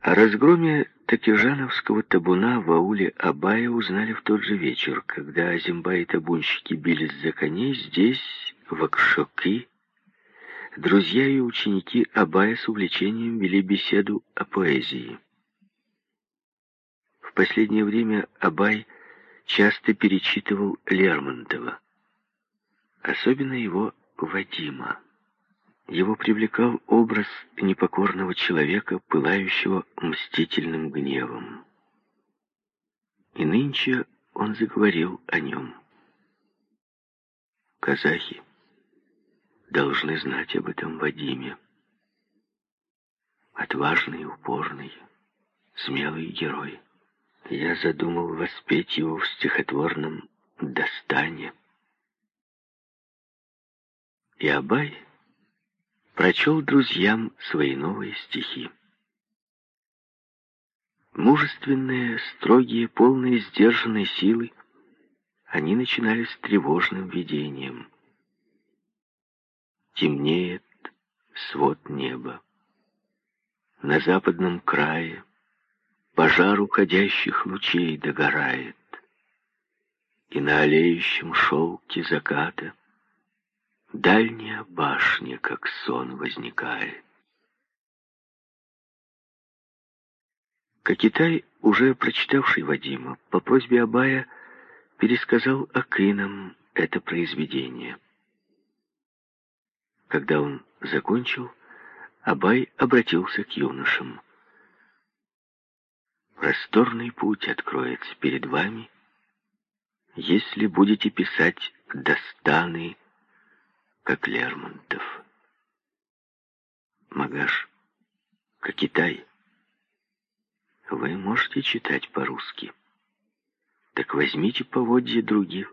О разгроме Такижановского табуна в ауле Абая узнали в тот же вечер, когда Азимба и табунщики бились за коней здесь, в Акшоки. Друзья и ученики Абая с увлечением вели беседу о поэзии. В последнее время Абай часто перечитывал Лермонтова, особенно его Вадима. Его привлекал образ непокорного человека, пылающего мстительным гневом. И нынче он заговорил о нем. Казахи должны знать об этом Вадиме. Отважный, упорный, смелый герой. Я задумал воспеть его в стихотворном «Достане». И Абай прочел друзьям свои новые стихи. Мужественные, строгие, полные сдержанной силы, они начинались тревожным видением. Темнеет свод неба. На западном крае пожар уходящих лучей догорает, и на олеющем шелке заката Дальняя башня, как сон, возникает. Кокитай, уже прочитавший Вадима, по просьбе Абая пересказал Акинам это произведение. Когда он закончил, Абай обратился к юношам. «Просторный путь откроется перед вами, если будете писать достаны как Лермонтов. Магаш, как Китай. Вы можете читать по-русски. Так возьмите поводья других.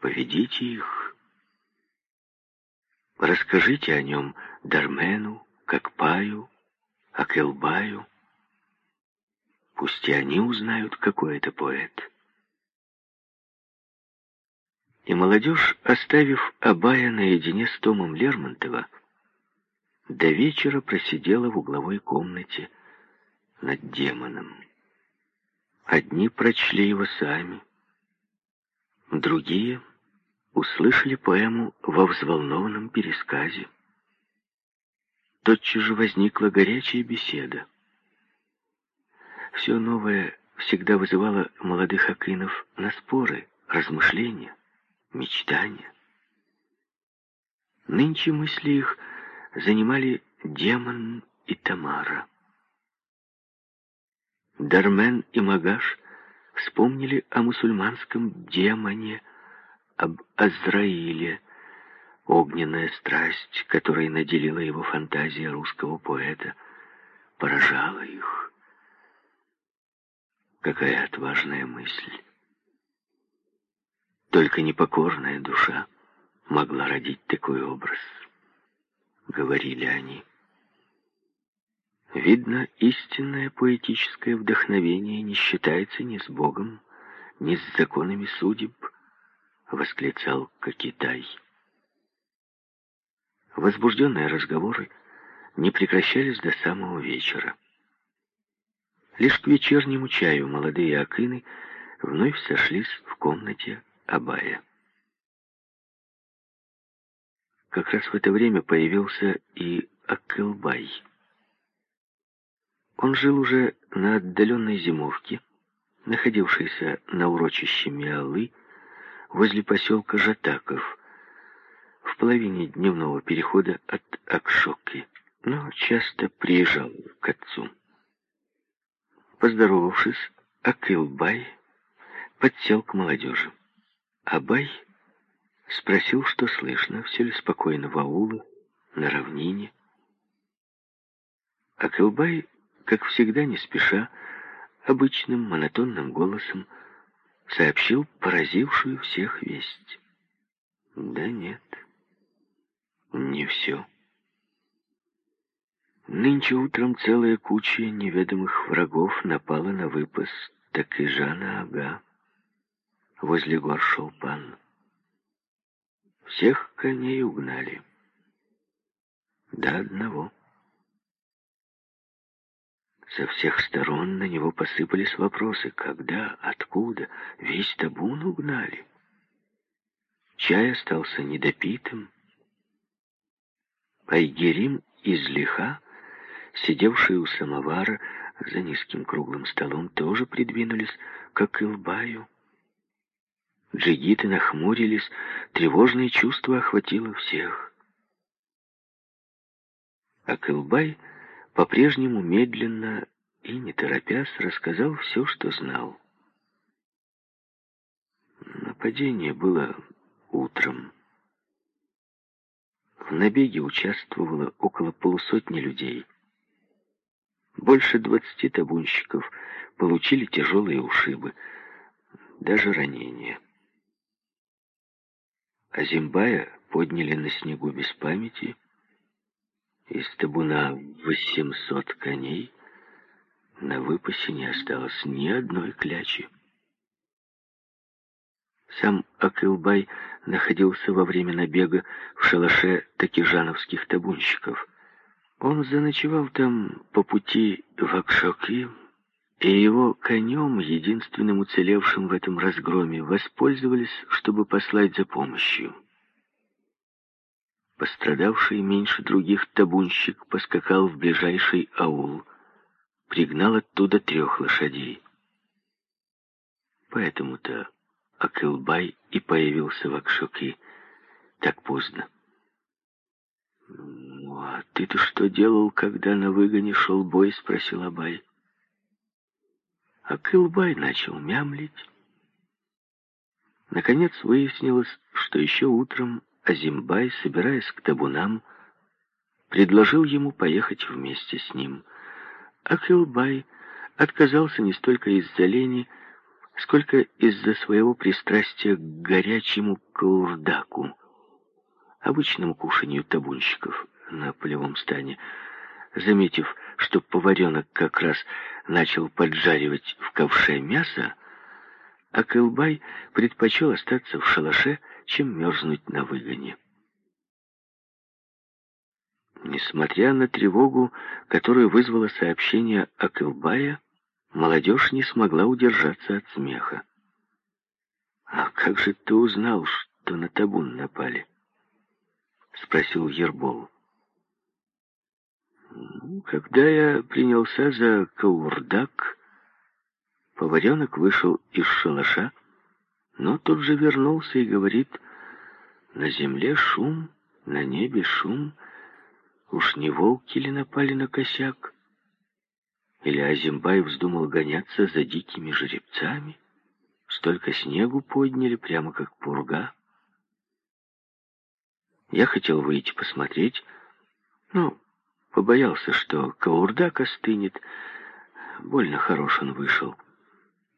Поведите их. Расскажите о нем Дармену, как Паю, Акелбаю. Пусть и они узнают, какой это поэт и молодежь, оставив Абая наедине с Томом Лермонтова, до вечера просидела в угловой комнате над демоном. Одни прочли его сами, другие услышали поэму во взволнованном пересказе. Тотчас же возникла горячая беседа. Все новое всегда вызывало молодых акинов на споры, размышления мечтания. Нынче мысли их занимали демон и Тамара. Дармен и Магаш вспомнили о мусульманском демоне, об Азраиле, огненная страсть, которой наделила его фантазия русского поэта, поражала их. Какая отважная мысль! Только непокорная душа могла родить такой образ, говорили они. Видно, истинное поэтическое вдохновение не считается ни с Богом, ни с законами судеб, восклицал Кокитай. Возбужденные разговоры не прекращались до самого вечера. Лишь к вечернему чаю молодые акины вновь сошлись в комнате Абая. Как раз в это время появился и Акылбай. Он жил уже на отдаленной зимовке, находившейся на урочище Миалы, возле поселка Жатаков, в половине дневного перехода от Акшоки, но часто приезжал к отцу. Поздоровавшись, Акылбай подсел к молодежи. Абай спросил, что слышно, все ли спокойно в аулы, на равнине. А Кылбай, как всегда не спеша, обычным монотонным голосом сообщил поразившую всех весть. Да нет, не все. Нынче утром целая куча неведомых врагов напала на выпас так и Жана Ага возле гор Шолпан. Всех коней угнали. До одного. Со всех сторон на него посыпались вопросы. Когда? Откуда? Весь табун угнали. Чай остался недопитым. Айгерим из лиха, сидевшие у самовара за низким круглым столом, тоже придвинулись к Акылбаю. Джигиты нахмурились, тревожное чувство охватило всех. Акылбай по-прежнему медленно и, не торопясь, рассказал все, что знал. Нападение было утром. В набеге участвовало около полусотни людей. Больше двадцати табунщиков получили тяжелые ушибы, даже ранения. А Зимбая подняли на снегу без памяти. Из табуна восемьсот коней на выпасе не осталось ни одной клячи. Сам Акылбай находился во время набега в шалаше такижановских табунщиков. Он заночевал там по пути в Акшоки, и его конем, единственным уцелевшим в этом разгроме, воспользовались, чтобы послать за помощью. Пострадавший меньше других табунщик поскакал в ближайший аул, пригнал оттуда трех лошадей. Поэтому-то Акылбай и появился в Акшоке так поздно. «Ну, а ты-то что делал, когда на выгоне шел бой?» — спросил Абай. Акылбай начал мямлить. Наконец выяснилось, что еще утром Азимбай, собираясь к табунам, предложил ему поехать вместе с ним. Акылбай отказался не столько из-за лени, сколько из-за своего пристрастия к горячему каурдаку, обычному кушанию табунщиков на полевом стане. Заметив, что поваренок как раз начал поджаривать в ковше мясо, Акылбай предпочел остаться в шалаше, чем мерзнуть на выгоне. Несмотря на тревогу, которую вызвало сообщение Акылбая, Молодежь не смогла удержаться от смеха. «А как же ты узнал, что на табун напали?» — спросил Ербол. «Ну, «Когда я принялся за каурдак, поваренок вышел из шалаша, но тут же вернулся и говорит, на земле шум, на небе шум, уж не волки ли напали на косяк?» Или Азимбай вздумал гоняться за дикими жеребцами? Столько снегу подняли, прямо как пурга. Я хотел выйти посмотреть, но побоялся, что каурдак остынет. Больно хорош он вышел.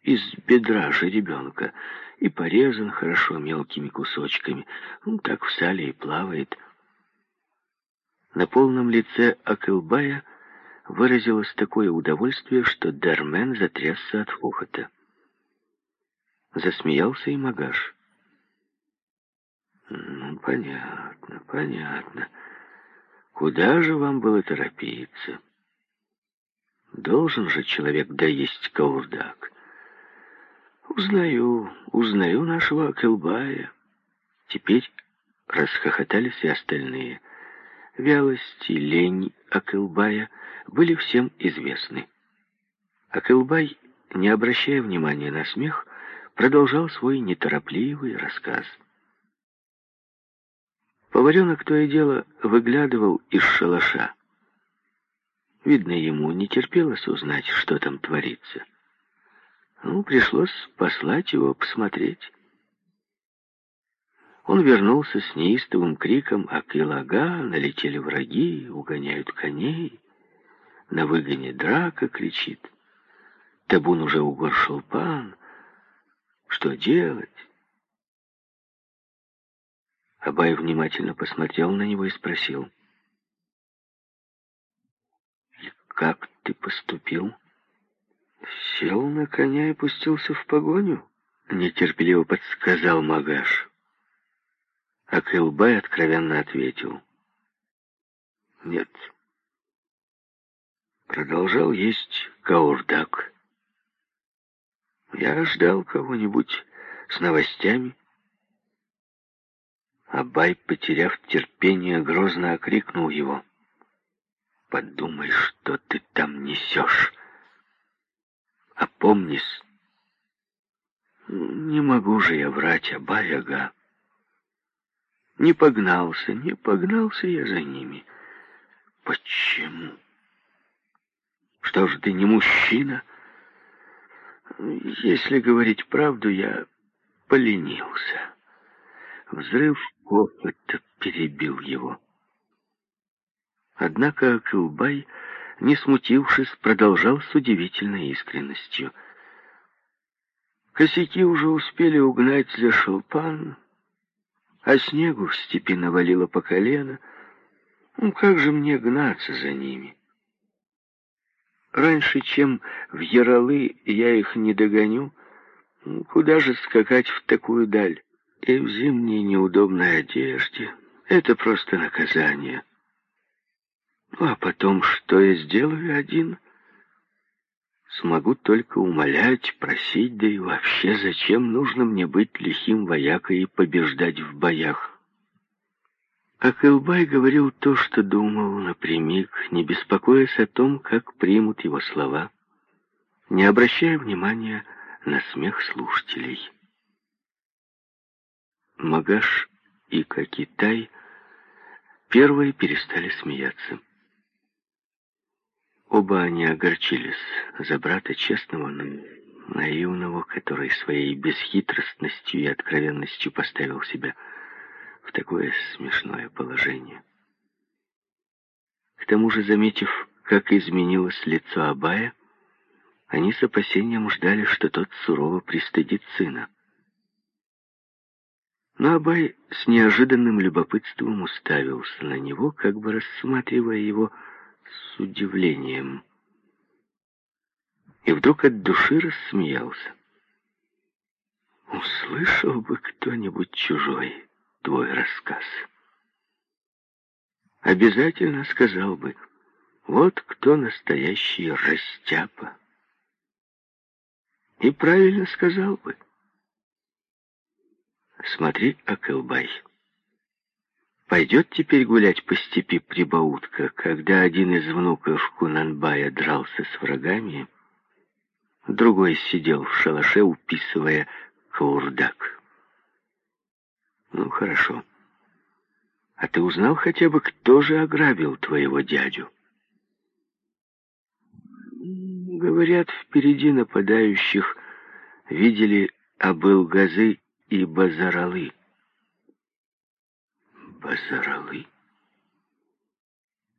Из бедра же ребенка. И порезан хорошо мелкими кусочками. Ну, так в сале и плавает. На полном лице Акылбая — выразилось такое удовольствие, что Дармен затрясся от хохота. Засмеялся и Магаш. «Ну, понятно, понятно. Куда же вам было торопиться? Должен же человек доесть каурдак. Узнаю, узнаю нашего Акылбая». Теперь расхохотались и остальные. Вялость и лень Акылбая — были всем известны. Акылбай, не обращая внимания на смех, продолжал свой неторопливый рассказ. Поваренок то и дело выглядывал из шалаша. Видно, ему не терпелось узнать, что там творится. Ну, пришлось послать его посмотреть. Он вернулся с неистовым криком «Акилага!» Налетели враги, угоняют коней. На выгоне драка кричит. Табун уже угоршил пан. Что делать? Абай внимательно посмотрел на него и спросил. «И как ты поступил?» «Сел на коня и пустился в погоню?» Нетерпеливо подсказал Магаш. А Кэлбай откровенно ответил. «Нет, продолжал есть каурдак. Я ждал кого-нибудь с новостями. Абай, потеряв терпение, грозно окрикнул его. «Подумай, что ты там несешь. Опомнись». «Не могу же я врать, Абай-ага. Не погнался, не погнался я за ними. Почему? Что ж, ты не мужчина?» Если говорить правду, я поленился. Взрыв опыта перебил его. Однако Акылбай, не смутившись, продолжал с удивительной искренностью. Косяки уже успели угнать за шелпан, а снегу в степи навалило по колено. Ну, как же мне гнаться за ними? Раньше, чем в Яралы я их не догоню, ну, куда же скакать в такую даль? И в зимней неудобной одежде. Это просто наказание. Ну, а потом, что я сделаю один? Смогу только умолять, просить, да и вообще, зачем нужно мне быть лихим воякой и побеждать в боях? А Кэлбай говорил то, что думал напрямик, не беспокоясь о том, как примут его слова, не обращая внимания на смех слушателей. Магаш и Кокитай первые перестали смеяться. Оба они огорчились за брата честного, но наивного, который своей бесхитростностью и откровенностью поставил себя в такое смешное положение. К тому же, заметив, как изменилось лицо Абая, они с опасением ждали, что тот сурово пристыдит сына. Но Абай с неожиданным любопытством уставился на него, как бы рассматривая его с удивлением. И вдруг от души рассмеялся. Услышал бы кто-нибудь чужой твой рассказ. Обязательно сказал бы, вот кто настоящий растяпа. И правильно сказал бы. Смотри, Акылбай. Пойдет теперь гулять по степи прибаутка, когда один из внуков Кунанбая дрался с врагами, другой сидел в шалаше, уписывая каурдак. Ну, хорошо. А ты узнал хотя бы, кто же ограбил твоего дядю? Говорят, впереди нападающих видели Абыл-Газы и Базаралы. Базаралы?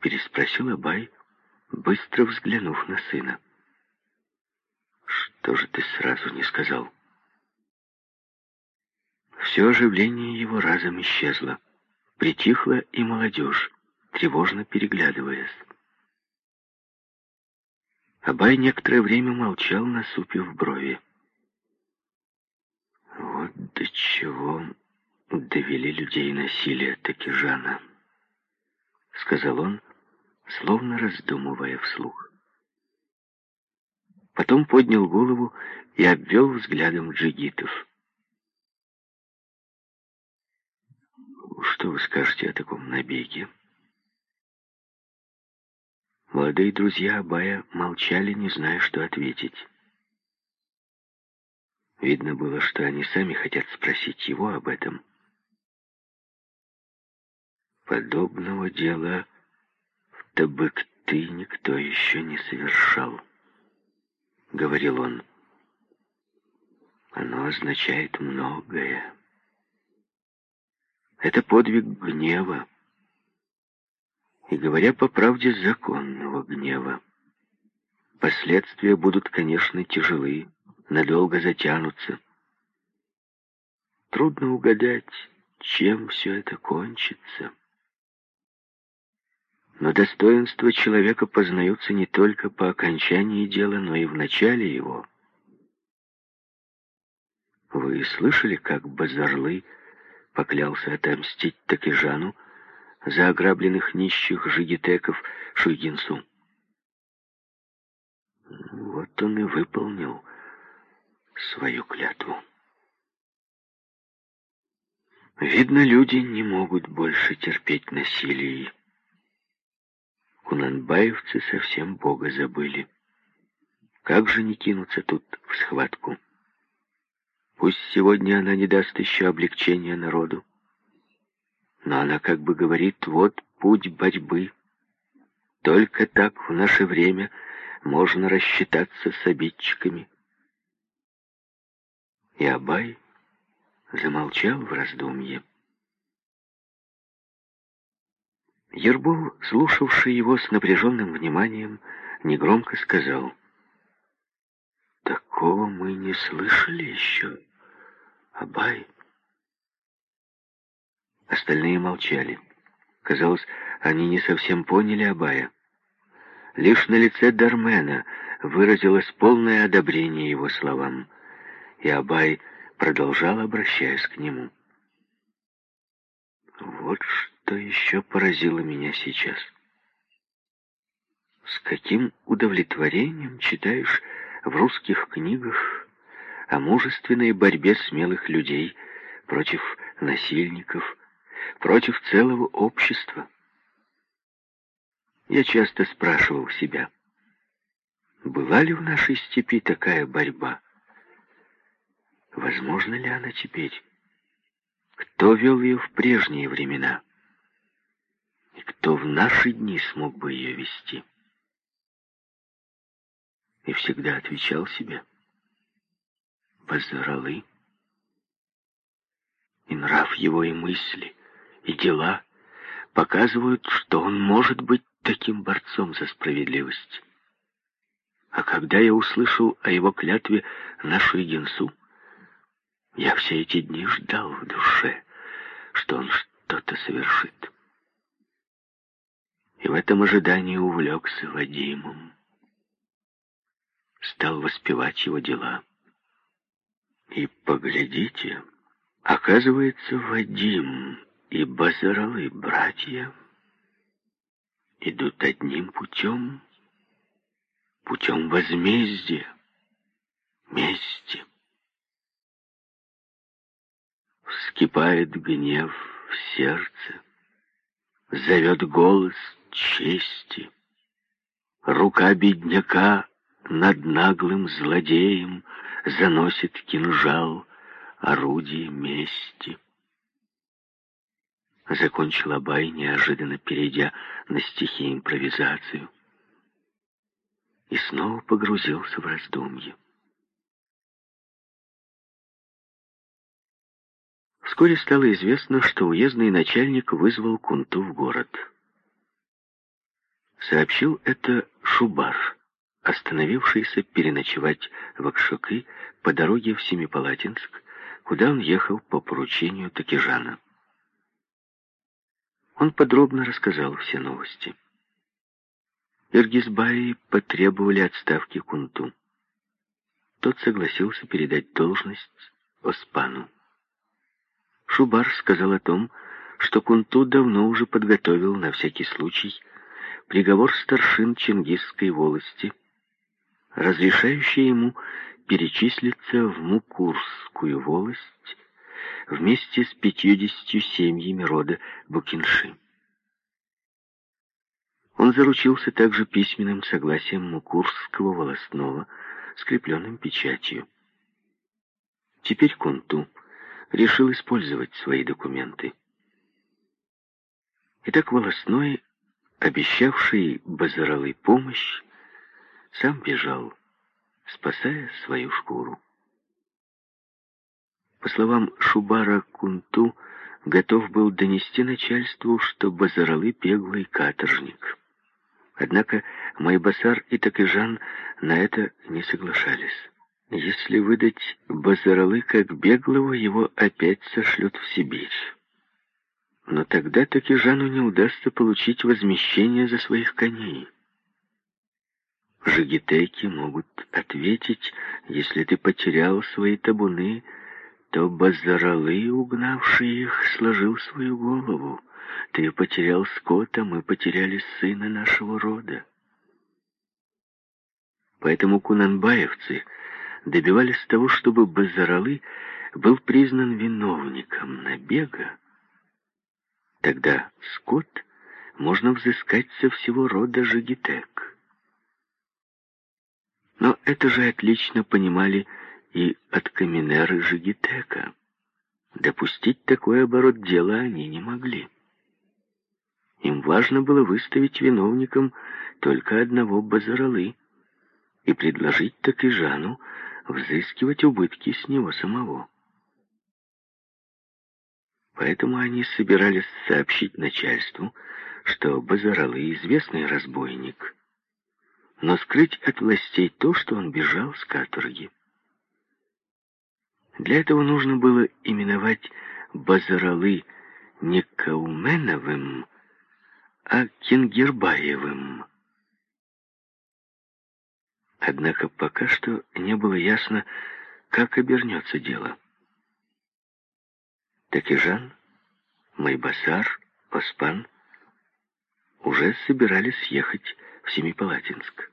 Переспросил Абай, быстро взглянув на сына. Что же ты сразу не сказал? — все оживление его разом исчезло. Притихла и молодежь, тревожно переглядываясь. Абай некоторое время молчал, насупив брови. До чего довели людей насилие Такижана, сказал он, словно раздумывая вслух. Потом поднял голову и обвел взглядом джигитов. Что вы скажете о таком набеге? Молодые друзья Абая молчали, не зная, что ответить. Видно было, что они сами хотят спросить его об этом. Подобного дела в Табыкты никто еще не совершал, — говорил он. Оно означает многое. Это подвиг гнева. И, говоря по правде, законного гнева. Последствия будут, конечно, тяжелы, надолго затянутся. Трудно угадать, чем все это кончится. Но достоинства человека познаются не только по окончании дела, но и в начале его. Вы слышали, как Базарлы поклялся отомстить Такижану за ограбленных нищих жигитеков Шуйгинсу. Вот он и выполнил свою клятву. Видно, люди не могут больше терпеть насилие. Кунанбаевцы совсем Бога забыли. Как же не кинуться тут в схватку? Пусть сегодня она не даст еще облегчения народу, но она как бы говорит, вот путь борьбы. Только так в наше время можно рассчитаться с обидчиками. И Абай замолчал в раздумье. Ербол, слушавший его с напряженным вниманием, негромко сказал, «Такого мы не слышали еще, Абай». Остальные молчали. Казалось, они не совсем поняли Абая. Лишь на лице Дармена выразилось полное одобрение его словам, и Абай продолжал, обращаясь к нему. «Вот что еще поразило меня сейчас. С каким удовлетворением читаешь в русских книгах о мужественной борьбе смелых людей против насильников, против целого общества. Я часто спрашивал себя, была ли в нашей степи такая борьба? Возможно ли она теперь? Кто вел ее в прежние времена? И кто в наши дни смог бы ее вести? И всегда отвечал себе, Базаралы. И нрав его и мысли, и дела показывают, что он может быть таким борцом за справедливость. А когда я услышал о его клятве нашу Игенсу, я все эти дни ждал в душе, что он что-то совершит. И в этом ожидании увлекся Вадимом. Стал воспевать его дела. И поглядите, оказывается, Вадим и Базаралы братья идут одним путем, путем возмездия, мести. Вскипает гнев в сердце, зовет голос чести. Рука бедняка над наглым злодеем заносит кинжал, орудие мести. Закончил Абай, неожиданно перейдя на стихи импровизацию. И снова погрузился в раздумье. Вскоре стало известно, что уездный начальник вызвал Кунту в город. Сообщил это Шубар, остановившийся переночевать в Акшуки по дороге в Семипалатинск, куда он ехал по поручению Такижана. Он подробно рассказал все новости. Иргизбаи потребовали отставки Кунту. Тот согласился передать должность Оспану. Шубар сказал о том, что Кунту давно уже подготовил на всякий случай приговор старшин Чингисской волости, разрешающий ему перечислиться в Мукурскую волость вместе с пятьюдесятью семьями рода Букинши. Он заручился также письменным согласием Мукурского волостного, скрепленным печатью. Теперь Кунту решил использовать свои документы. Итак, волостной, обещавший Базаралой помощь, сам бежал, спасая свою шкуру. По словам Шубара Кунту, готов был донести начальству, что Базаралы беглый каторжник. Однако Майбасар и Такижан на это не соглашались. Если выдать Базаралы как беглого, его опять сошлют в Сибирь. Но тогда Такижану не удастся получить возмещение за своих коней. Жигитейки могут ответить, если ты потерял свои табуны, то Базаралы, угнавший их, сложил свою голову. Ты потерял скот, а мы потеряли сына нашего рода. Поэтому кунанбаевцы добивались того, чтобы Базаралы был признан виновником набега. Тогда скот можно взыскать со всего рода жигитек. Но это же отлично понимали и от каменеры жигитека. Допустить такой оборот дела они не могли. Им важно было выставить виновником только одного Базаралы и предложить так и Жану взыскивать убытки с него самого. Поэтому они собирались сообщить начальству, что Базаралы известный разбойник, но скрыть от властей то, что он бежал с каторги. Для этого нужно было именовать Базаралы не Кауменовым, а Кингербаевым. Однако пока что не было ясно, как обернется дело. Такижан, Майбасар, Оспан уже собирались ехать в Семипалатинск.